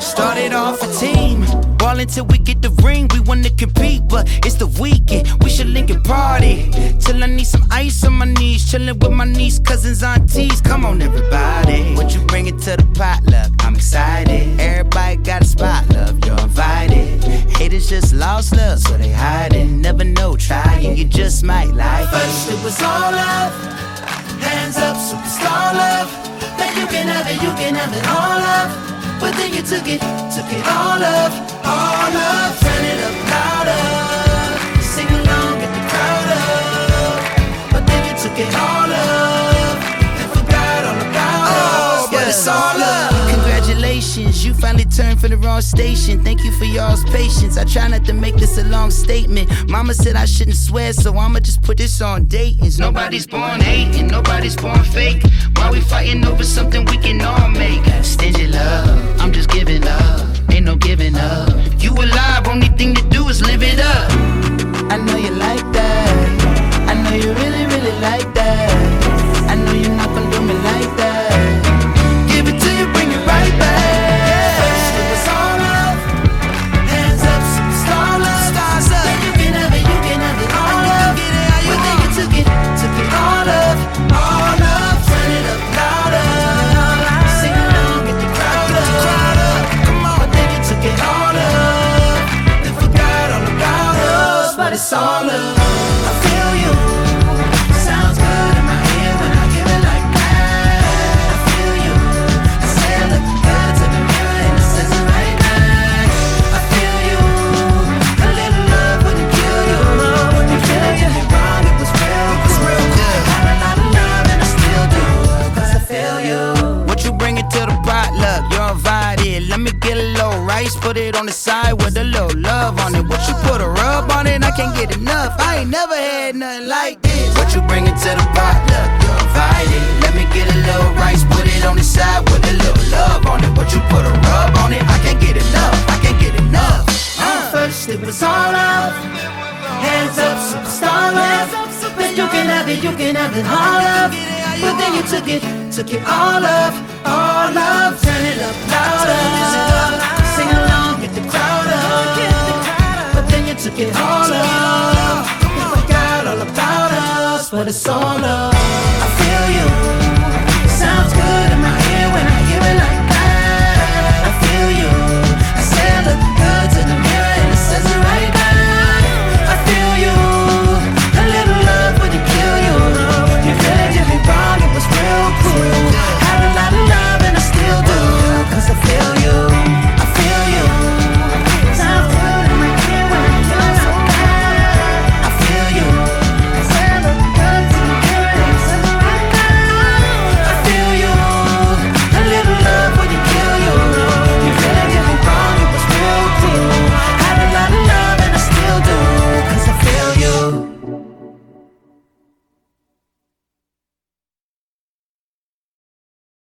Started off a team. Ball until we get the ring. We wanna compete, but it's the weekend. We should link and party. Till I need some ice on my knees. Chillin' with my niece, cousins, aunties. Come on, everybody. What you bringing to the potluck? I'm excited. Everybody got a spot, love. You're invited. Just lost love, so they hide hiding. Never know, trying. You just might like it. First it was all love, hands up, superstar love. Then you can have it, you can have it all love. But then you took it, took it all up, all up, turn it up louder. Sing along, get the crowd up. But then you took it all for the wrong station. Thank you for y'all's patience. I try not to make this a long statement. Mama said I shouldn't swear, so I'ma just put this on datings. Nobody's born hating, nobody's born fake. Why we fighting over something we can all make? Stingy love, I'm just giving up. Ain't no giving up. You alive, only thing to do is live it up. I know you like that. I know you really, really like that. Put it on the side with a little love on it. Get enough. I ain't never had nothing like this. What you bringing to the potluck? You're invited. Let me get a little rice, put it on the side with a little love on it. What you put a rub on it? I can't get enough. I can't get enough. Uh. First it was all love, hands up, superstar love. Then you can have it, you can have it all up. But then you took it, took it all up, all up. Turn it up louder, But it's all up.